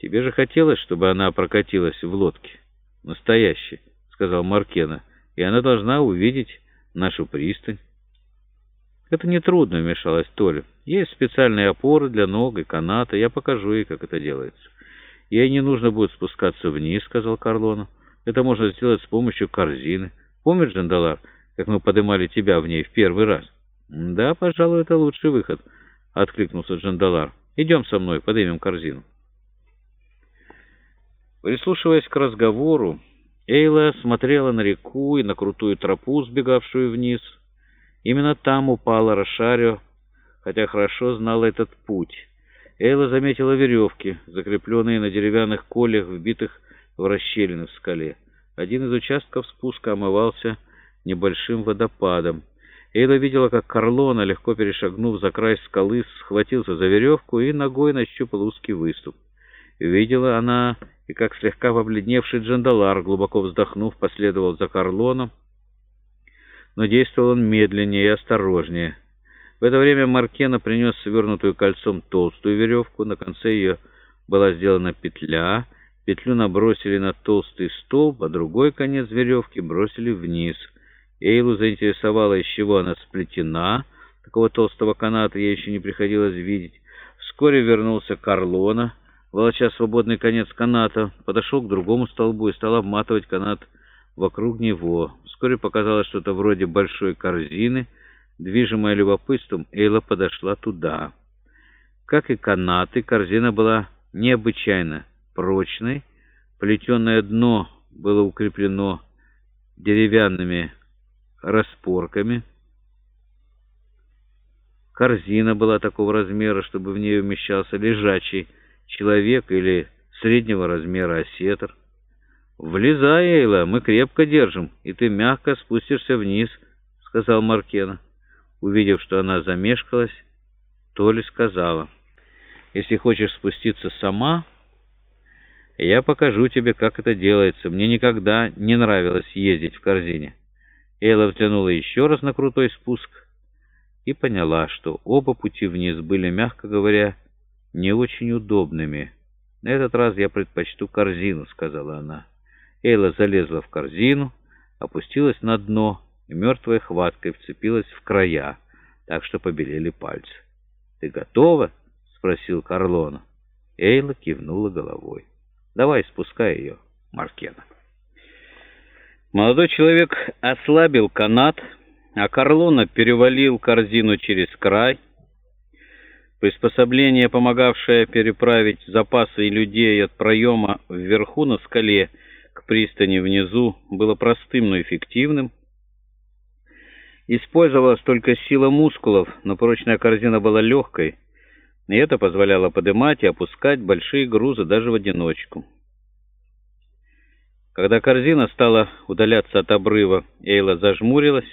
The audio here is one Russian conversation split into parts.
«Тебе же хотелось, чтобы она прокатилась в лодке?» «Настоящей», — сказал Маркена, — «и она должна увидеть нашу пристань». «Это нетрудно», — вмешалась Толя. «Есть специальные опоры для ног и каната. Я покажу ей, как это делается». «Ей не нужно будет спускаться вниз», — сказал Карлона. «Это можно сделать с помощью корзины. Помнишь, Джандалар, как мы поднимали тебя в ней в первый раз?» «Да, пожалуй, это лучший выход», — откликнулся Джандалар. «Идем со мной, поднимем корзину». Прислушиваясь к разговору, Эйла смотрела на реку и на крутую тропу, сбегавшую вниз. Именно там упала Рошарио, хотя хорошо знала этот путь. Эйла заметила веревки, закрепленные на деревянных колях, вбитых в расщелины в скале. Один из участков спуска омывался небольшим водопадом. Эйла видела, как Карлона, легко перешагнув за край скалы, схватился за веревку и ногой нащупал узкий выступ. Видела она и как слегка побледневший Джандалар, глубоко вздохнув, последовал за Карлоном, но действовал он медленнее и осторожнее. В это время Маркена принес свернутую кольцом толстую веревку, на конце ее была сделана петля, петлю набросили на толстый столб, а другой конец веревки бросили вниз. Эйлу заинтересовало, из чего она сплетена, такого толстого каната ей еще не приходилось видеть. Вскоре вернулся Карлона, волоча свободный конец каната, подошел к другому столбу и стал обматывать канат вокруг него. Вскоре показалось что-то вроде большой корзины. Движимая любопытством, Эйла подошла туда. Как и канаты, корзина была необычайно прочной. Плетеное дно было укреплено деревянными распорками. Корзина была такого размера, чтобы в ней умещался лежачий человек или среднего размера осетр. «Влезай, Эйла, мы крепко держим, и ты мягко спустишься вниз», — сказал Маркена. Увидев, что она замешкалась, Толи сказала, «Если хочешь спуститься сама, я покажу тебе, как это делается. Мне никогда не нравилось ездить в корзине». Эйла взглянула еще раз на крутой спуск и поняла, что оба пути вниз были, мягко говоря, не очень удобными. «На этот раз я предпочту корзину», — сказала она. Эйла залезла в корзину, опустилась на дно и мертвой хваткой вцепилась в края, так что побелели пальцы. «Ты готова?» — спросил Карлона. Эйла кивнула головой. «Давай спускай ее, Маркена». Молодой человек ослабил канат, а Карлона перевалил корзину через край, Приспособление, помогавшее переправить запасы и людей от проема вверху на скале к пристани внизу, было простым, но эффективным. Использовалась только сила мускулов, но прочная корзина была легкой, и это позволяло поднимать и опускать большие грузы даже в одиночку. Когда корзина стала удаляться от обрыва, Эйла зажмурилась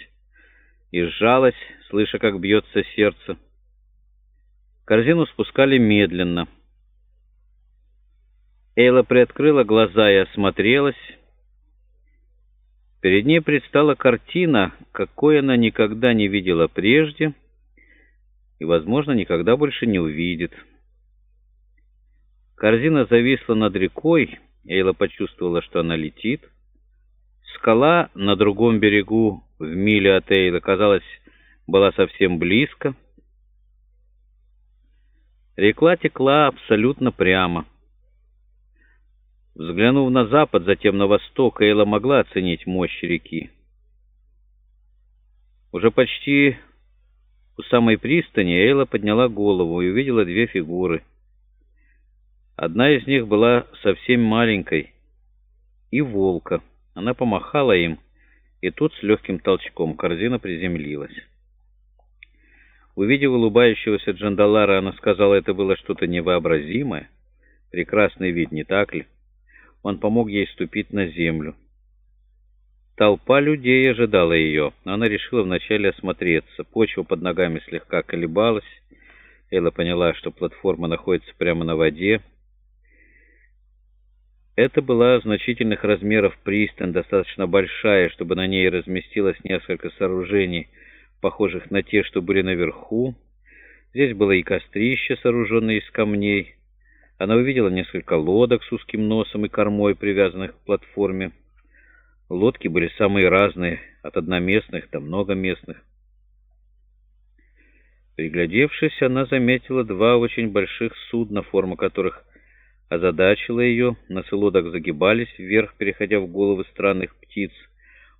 и сжалась, слыша, как бьется сердце. Корзину спускали медленно. Эйла приоткрыла глаза и осмотрелась. Перед ней предстала картина, какой она никогда не видела прежде и, возможно, никогда больше не увидит. Корзина зависла над рекой, Эйла почувствовала, что она летит. Скала на другом берегу в миле от Эйла, казалось, была совсем близко. Река текла абсолютно прямо. Взглянув на запад, затем на восток, Эйла могла оценить мощь реки. Уже почти у самой пристани Эйла подняла голову и увидела две фигуры. Одна из них была совсем маленькой, и волка. Она помахала им, и тут с легким толчком корзина приземлилась. Увидев улыбающегося Джандалара, она сказала, это было что-то невообразимое. Прекрасный вид, не так ли? Он помог ей ступить на землю. Толпа людей ожидала ее, но она решила вначале осмотреться. Почва под ногами слегка колебалась. Элла поняла, что платформа находится прямо на воде. Это была значительных размеров пристань, достаточно большая, чтобы на ней разместилось несколько сооружений — похожих на те, что были наверху. Здесь было и кострище, сооруженное из камней. Она увидела несколько лодок с узким носом и кормой, привязанных к платформе. Лодки были самые разные, от одноместных до многоместных. Приглядевшись, она заметила два очень больших судна, форма которых озадачила ее. Носы лодок загибались вверх, переходя в головы странных птиц.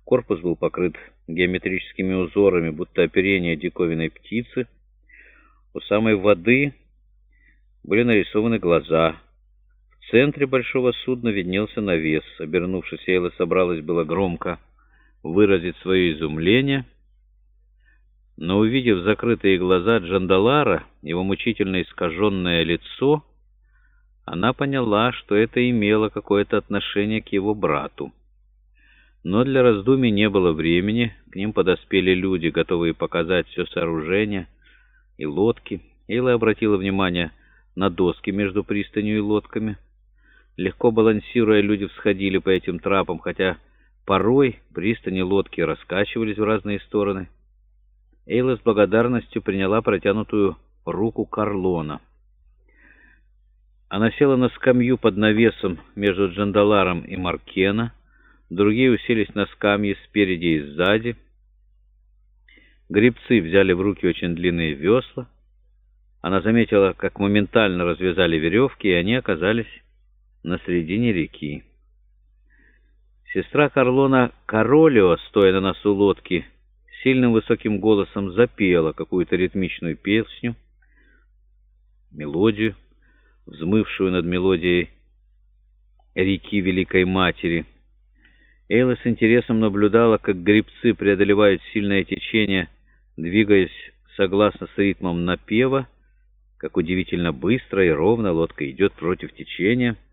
Корпус был покрыт геометрическими узорами, будто оперение диковинной птицы. У самой воды были нарисованы глаза. В центре большого судна виднелся навес. Обернувшись, Эйла собралась было громко выразить свое изумление, но, увидев закрытые глаза Джандалара, его мучительно искаженное лицо, она поняла, что это имело какое-то отношение к его брату. Но для раздумий не было времени, к ним подоспели люди, готовые показать все сооружение и лодки. Эйла обратила внимание на доски между пристанью и лодками. Легко балансируя, люди всходили по этим трапам, хотя порой пристани лодки раскачивались в разные стороны. Эйла с благодарностью приняла протянутую руку Карлона. Она села на скамью под навесом между Джандаларом и Маркена. Другие уселись на скамье спереди и сзади. Гребцы взяли в руки очень длинные весла. Она заметила, как моментально развязали веревки, и они оказались на середине реки. Сестра Карлона Королио, стоя на носу лодки, сильным высоким голосом запела какую-то ритмичную песню, мелодию, взмывшую над мелодией реки Великой Матери. Эйла с интересом наблюдала, как гребцы преодолевают сильное течение, двигаясь согласно с ритмом напева, как удивительно быстро и ровно лодка идет против течения —